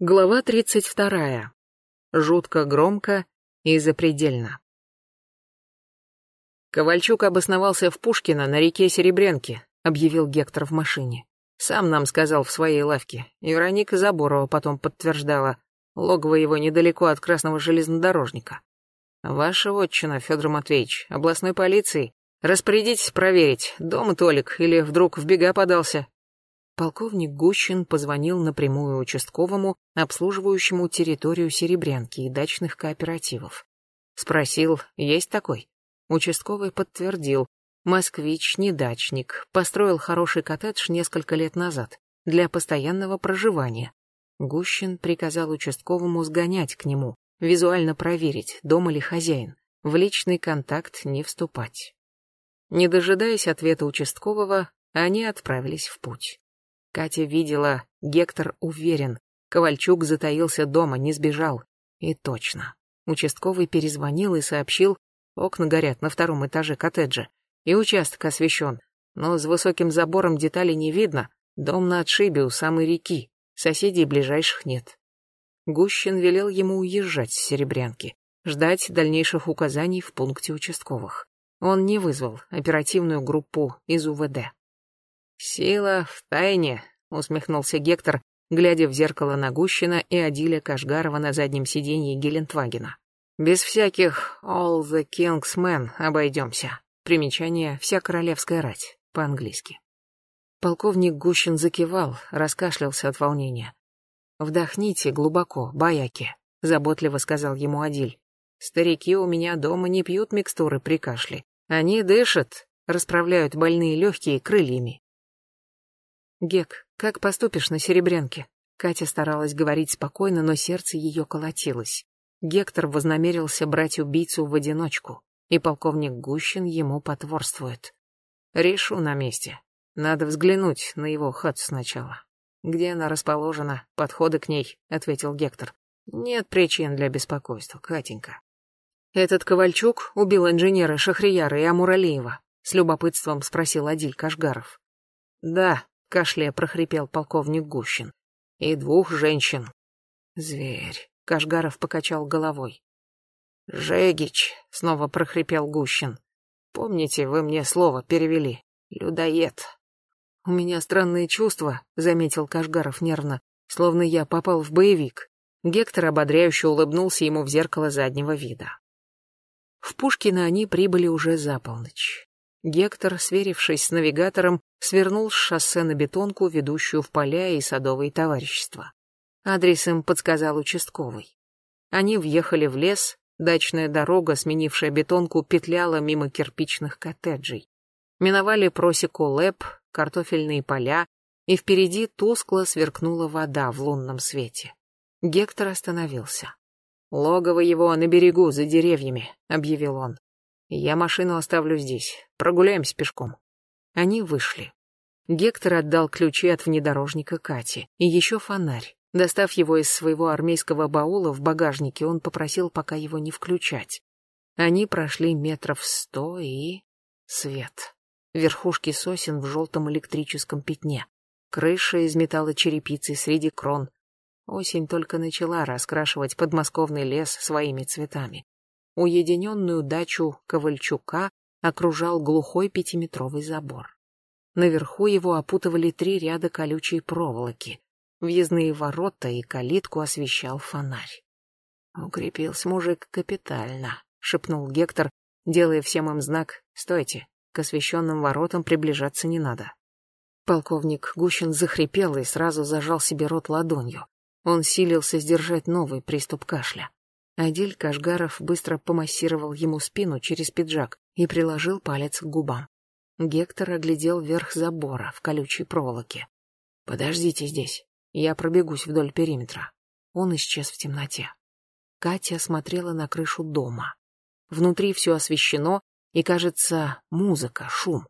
Глава 32. Жутко громко и запредельно. Ковальчук обосновался в Пушкино на реке Серебрянки, объявил Гектор в машине. Сам нам сказал в своей лавке. И Вероника Заборова потом подтверждала. Логово его недалеко от Красного железнодорожника. Ваша отчина, Федор Матвеевич, областной полиции. Распорядитесь проверить, дома Толик или вдруг в бега подался. Полковник Гущин позвонил напрямую участковому, обслуживающему территорию Серебрянки и дачных кооперативов. Спросил, есть такой? Участковый подтвердил. Москвич, не дачник, построил хороший коттедж несколько лет назад для постоянного проживания. Гущин приказал участковому сгонять к нему, визуально проверить, дома ли хозяин, в личный контакт не вступать. Не дожидаясь ответа участкового, они отправились в путь. Катя видела, Гектор уверен, Ковальчук затаился дома, не сбежал. И точно. Участковый перезвонил и сообщил, окна горят на втором этаже коттеджа, и участок освещен, но с высоким забором деталей не видно, дом на отшибе у самой реки, соседей ближайших нет. Гущин велел ему уезжать с Серебрянки, ждать дальнейших указаний в пункте участковых. Он не вызвал оперативную группу из УВД. «Сила в тайне», — усмехнулся Гектор, глядя в зеркало на Гущина и Адиля Кашгарова на заднем сиденье Гелендвагена. «Без всяких «all the king's men» обойдемся». Примечание «вся королевская рать» по-английски. Полковник Гущин закивал, раскашлялся от волнения. «Вдохните глубоко, баяки», — заботливо сказал ему Адиль. «Старики у меня дома не пьют микстуры при кашле. Они дышат, расправляют больные легкие крыльями. «Гек, как поступишь на Серебрянке?» Катя старалась говорить спокойно, но сердце ее колотилось. Гектор вознамерился брать убийцу в одиночку, и полковник Гущин ему потворствует. «Решу на месте. Надо взглянуть на его хату сначала. Где она расположена, подходы к ней», — ответил Гектор. «Нет причин для беспокойства, Катенька». «Этот Ковальчук убил инженера Шахрияра и Амуралиева?» — с любопытством спросил Адиль Кашгаров. «Да», кашляя прохрипел полковник Гущин. И двух женщин. Зверь. Кашгаров покачал головой. Жегич, снова прохрипел Гущин. Помните, вы мне слово перевели. Людоед. У меня странные чувства, заметил Кашгаров нервно, словно я попал в боевик. Гектор ободряюще улыбнулся ему в зеркало заднего вида. В Пушкино они прибыли уже за полночь. Гектор, сверившись с навигатором, свернул с шоссе на бетонку, ведущую в поля и садовые товарищества. Адрес им подсказал участковый. Они въехали в лес, дачная дорога, сменившая бетонку, петляла мимо кирпичных коттеджей. Миновали просеку лэп, картофельные поля, и впереди тускло сверкнула вода в лунном свете. Гектор остановился. «Логово его на берегу, за деревьями», — объявил он. Я машину оставлю здесь. Прогуляемся пешком. Они вышли. Гектор отдал ключи от внедорожника Кате и еще фонарь. Достав его из своего армейского баула в багажнике, он попросил пока его не включать. Они прошли метров сто и... Свет. Верхушки сосен в желтом электрическом пятне. Крыша из металла черепицы среди крон. Осень только начала раскрашивать подмосковный лес своими цветами. Уединенную дачу Ковальчука окружал глухой пятиметровый забор. Наверху его опутывали три ряда колючей проволоки. Въездные ворота и калитку освещал фонарь. «Укрепился мужик капитально», — шепнул Гектор, делая всем им знак «Стойте, к освещенным воротам приближаться не надо». Полковник Гущин захрипел и сразу зажал себе рот ладонью. Он силился сдержать новый приступ кашля. Адиль Кашгаров быстро помассировал ему спину через пиджак и приложил палец к губам. Гектор оглядел верх забора в колючей проволоке. «Подождите здесь, я пробегусь вдоль периметра». Он исчез в темноте. Катя смотрела на крышу дома. Внутри все освещено, и, кажется, музыка, шум.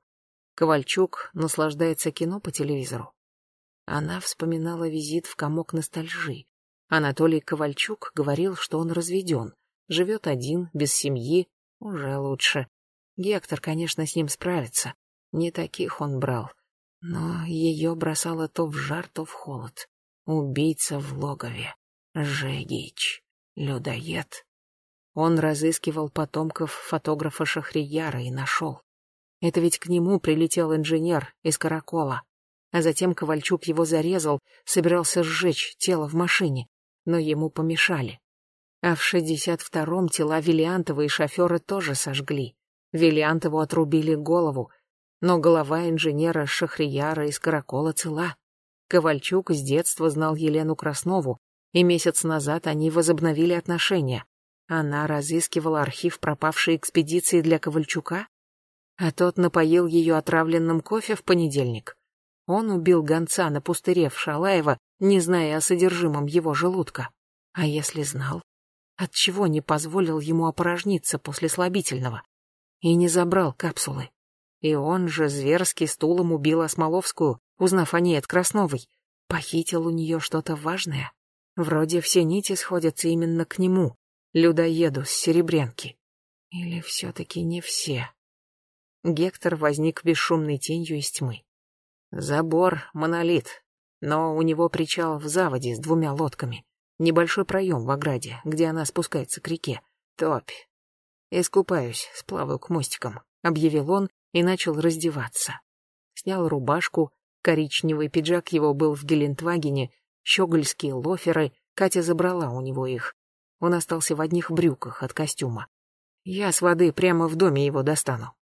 Ковальчук наслаждается кино по телевизору. Она вспоминала визит в комок ностальжи, Анатолий Ковальчук говорил, что он разведен, живет один, без семьи, уже лучше. Гектор, конечно, с ним справится. Не таких он брал. Но ее бросало то в жар, то в холод. Убийца в логове. Жегич. Людоед. Он разыскивал потомков фотографа Шахрияра и нашел. Это ведь к нему прилетел инженер из Каракола. А затем Ковальчук его зарезал, собирался сжечь тело в машине, но ему помешали. А в шестьдесят втором тела Виллиантова и шофера тоже сожгли. Виллиантову отрубили голову, но голова инженера Шахрияра из Каракола цела. Ковальчук с детства знал Елену Краснову, и месяц назад они возобновили отношения. Она разыскивала архив пропавшей экспедиции для Ковальчука, а тот напоил ее отравленным кофе в понедельник. Он убил гонца на пустыре в Шалаево, не зная о содержимом его желудка. А если знал? Отчего не позволил ему опорожниться после слабительного? И не забрал капсулы. И он же зверски стулом убил Осмоловскую, узнав о ней от Красновой. Похитил у нее что-то важное. Вроде все нити сходятся именно к нему, людоеду с Серебрянки. Или все-таки не все? Гектор возник бесшумной тенью из тьмы. Забор — монолит, но у него причал в заводе с двумя лодками. Небольшой проем в ограде, где она спускается к реке. Топь. Искупаюсь, сплаваю к мостикам, объявил он и начал раздеваться. Снял рубашку, коричневый пиджак его был в Гелендвагене, щегольские лоферы, Катя забрала у него их. Он остался в одних брюках от костюма. Я с воды прямо в доме его достану.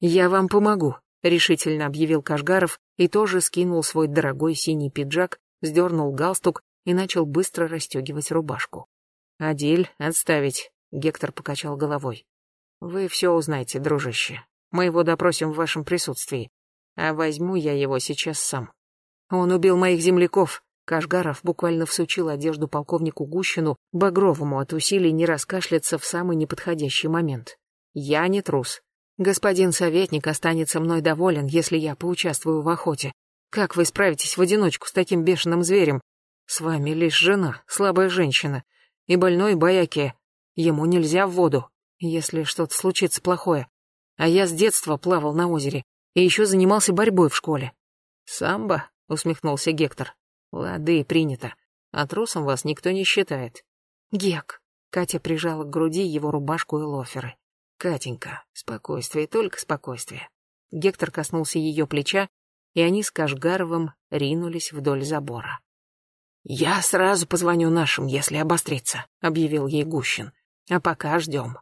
Я вам помогу, решительно объявил Кашгаров и тоже скинул свой дорогой синий пиджак, сдернул галстук и начал быстро расстегивать рубашку. «Адиль, отставить», — Гектор покачал головой. «Вы все узнаете, дружище. Мы его допросим в вашем присутствии. А возьму я его сейчас сам. Он убил моих земляков, Кашгаров буквально всучил одежду полковнику Гущину, Багровому от усилий не раскашляться в самый неподходящий момент. «Я не трус. Господин советник останется мной доволен, если я поучаствую в охоте. Как вы справитесь в одиночку с таким бешеным зверем? С вами лишь жена, слабая женщина, и больной Баяке. Ему нельзя в воду, если что-то случится плохое. А я с детства плавал на озере и еще занимался борьбой в школе». «Самбо?» — усмехнулся Гектор. Лады, принято. А трусом вас никто не считает. Гек. Катя прижала к груди его рубашку и лоферы. Катенька, спокойствие, только спокойствие. Гектор коснулся ее плеча, и они с Кашгаровым ринулись вдоль забора. «Я сразу позвоню нашим, если обострится», — объявил ей Гущин. «А пока ждем».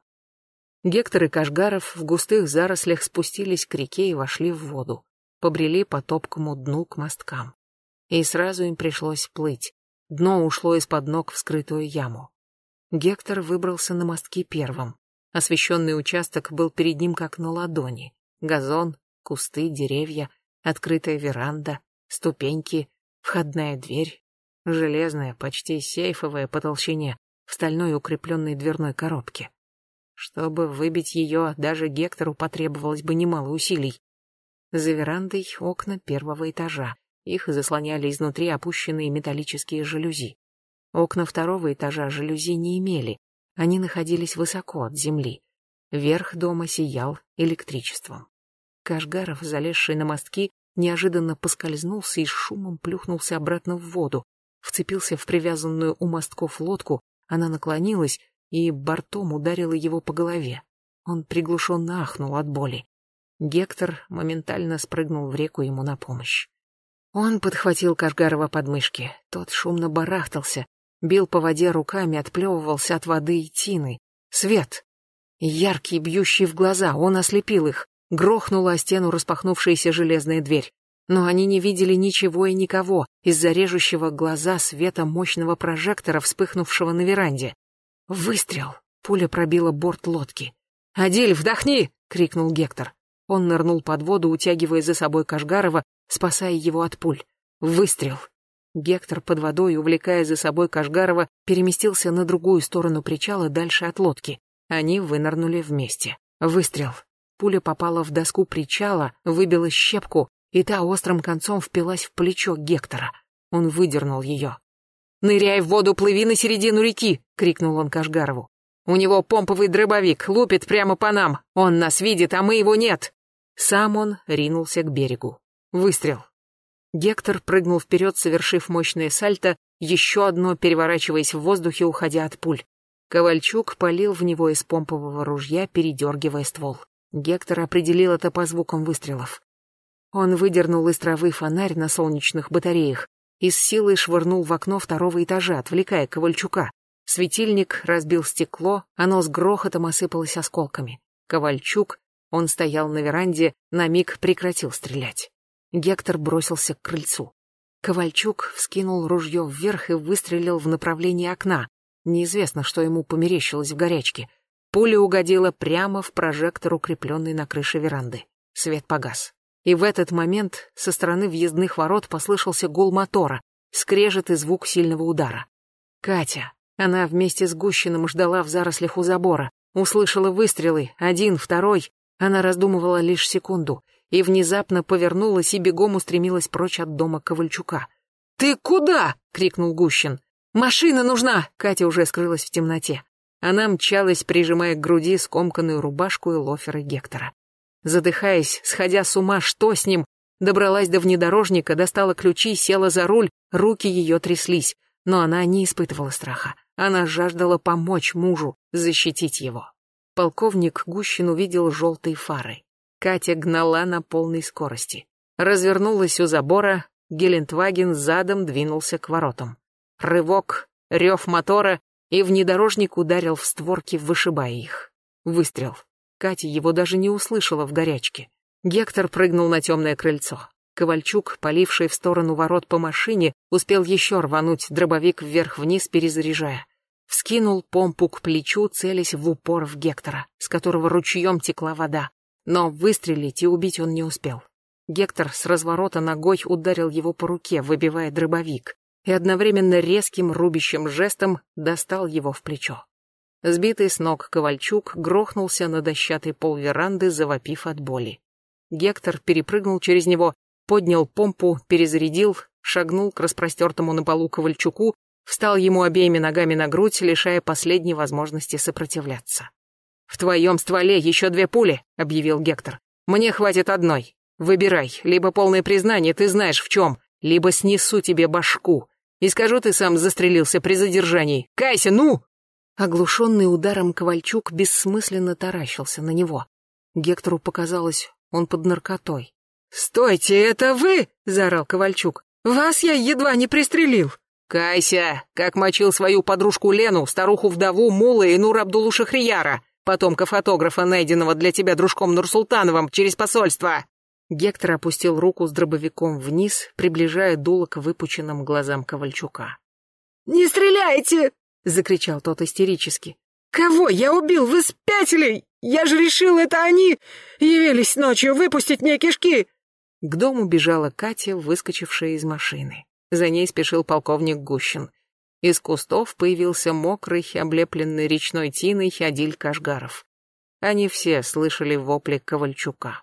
Гектор и Кашгаров в густых зарослях спустились к реке и вошли в воду. Побрели по топкому дну к мосткам и сразу им пришлось плыть. Дно ушло из-под ног в скрытую яму. Гектор выбрался на мостки первым. Освещенный участок был перед ним как на ладони. Газон, кусты, деревья, открытая веранда, ступеньки, входная дверь, железная, почти сейфовая по толщине, в стальной укрепленной дверной коробке. Чтобы выбить ее, даже Гектору потребовалось бы немало усилий. За верандой окна первого этажа, их заслоняли изнутри опущенные металлические жалюзи. Окна второго этажа жалюзи не имели, они находились высоко от земли. Верх дома сиял электричеством. Кашгаров, залезший на мостки, неожиданно поскользнулся и с шумом плюхнулся обратно в воду, вцепился в привязанную у мостков лодку, она наклонилась и бортом ударила его по голове. Он приглушенно ахнул от боли. Гектор моментально спрыгнул в реку ему на помощь. Он подхватил Кашгарова под мышки. Тот шумно барахтался, бил по воде руками, отплевывался от воды и тины. Свет! Яркий, бьющий в глаза, он ослепил их. Грохнула о стену распахнувшаяся железная дверь. Но они не видели ничего и никого из-за режущего глаза света мощного прожектора, вспыхнувшего на веранде. Выстрел! Пуля пробила борт лодки. «Адиль, вдохни!» — крикнул Гектор. Он нырнул под воду, утягивая за собой Кашгарова, спасая его от пуль. Выстрел. Гектор под водой, увлекая за собой Кашгарова, переместился на другую сторону причала, дальше от лодки. Они вынырнули вместе. Выстрел. Пуля попала в доску причала, выбила щепку, и та острым концом впилась в плечо Гектора. Он выдернул ее. «Ныряй в воду, плыви на середину реки!» — крикнул он Кашгарову. «У него помповый дробовик, лупит прямо по нам. Он нас видит, а мы его нет!» Сам он ринулся к берегу. Выстрел. Гектор прыгнул вперед, совершив мощное сальто, еще одно переворачиваясь в воздухе, уходя от пуль. Ковальчук полил в него из помпового ружья, передергивая ствол. Гектор определил это по звукам выстрелов. Он выдернул из травы фонарь на солнечных батареях и с силой швырнул в окно второго этажа, отвлекая Ковальчука. Светильник разбил стекло, оно с грохотом осыпалось осколками. Ковальчук, он стоял на веранде, на миг прекратил стрелять. Гектор бросился к крыльцу. Ковальчук вскинул ружье вверх и выстрелил в направлении окна. Неизвестно, что ему померещилось в горячке. Пуля угодила прямо в прожектор, укрепленный на крыше веранды. Свет погас. И в этот момент со стороны въездных ворот послышался гул мотора, скрежет и звук сильного удара. Катя, она вместе с Гущиным ждала в зарослях у забора, услышала выстрелы, один, второй. Она раздумывала лишь секунду и внезапно повернулась и бегом устремилась прочь от дома Ковальчука. «Ты куда?» — крикнул Гущин. «Машина нужна!» — Катя уже скрылась в темноте. Она мчалась, прижимая к груди скомканную рубашку и лоферы Гектора. Задыхаясь, сходя с ума, что с ним, добралась до внедорожника, достала ключи, села за руль, руки ее тряслись, но она не испытывала страха. Она жаждала помочь мужу, защитить его. Полковник Гущин увидел желтые фары. Катя гнала на полной скорости. Развернулась у забора, Гелендваген задом двинулся к воротам. Рывок, рев мотора, и внедорожник ударил в створки, вышибая их. Выстрел. Катя его даже не услышала в горячке. Гектор прыгнул на темное крыльцо. Ковальчук, поливший в сторону ворот по машине, успел еще рвануть дробовик вверх-вниз, перезаряжая. Вскинул помпу к плечу, целясь в упор в Гектора, с которого ручьем текла вода. Но выстрелить и убить он не успел. Гектор с разворота ногой ударил его по руке, выбивая дробовик, и одновременно резким рубящим жестом достал его в плечо. Сбитый с ног Ковальчук грохнулся на дощатый пол веранды, завопив от боли. Гектор перепрыгнул через него, поднял помпу, перезарядил, шагнул к распростертому на полу Ковальчуку, встал ему обеими ногами на грудь, лишая последней возможности сопротивляться. «В твоем стволе еще две пули», — объявил Гектор. «Мне хватит одной. Выбирай, либо полное признание, ты знаешь в чем, либо снесу тебе башку. И скажу, ты сам застрелился при задержании. Кайся, ну!» Оглушенный ударом Ковальчук бессмысленно таращился на него. Гектору показалось, он под наркотой. «Стойте, это вы!» — заорал Ковальчук. «Вас я едва не пристрелил!» «Кайся, как мочил свою подружку Лену, старуху-вдову Мула и Нур Абдулу Шахрияра, потомка фотографа, найденного для тебя дружком Нурсултановым через посольство!» Гектор опустил руку с дробовиком вниз, приближая дуло к выпученным глазам Ковальчука. «Не стреляйте!» — закричал тот истерически. «Кого я убил? Вы спятили! Я же решил, это они явились ночью выпустить мне кишки!» К дому бежала Катя, выскочившая из машины. За ней спешил полковник Гущин. Из кустов появился мокрый, облепленный речной тиной Адиль Кашгаров. Они все слышали вопли Ковальчука.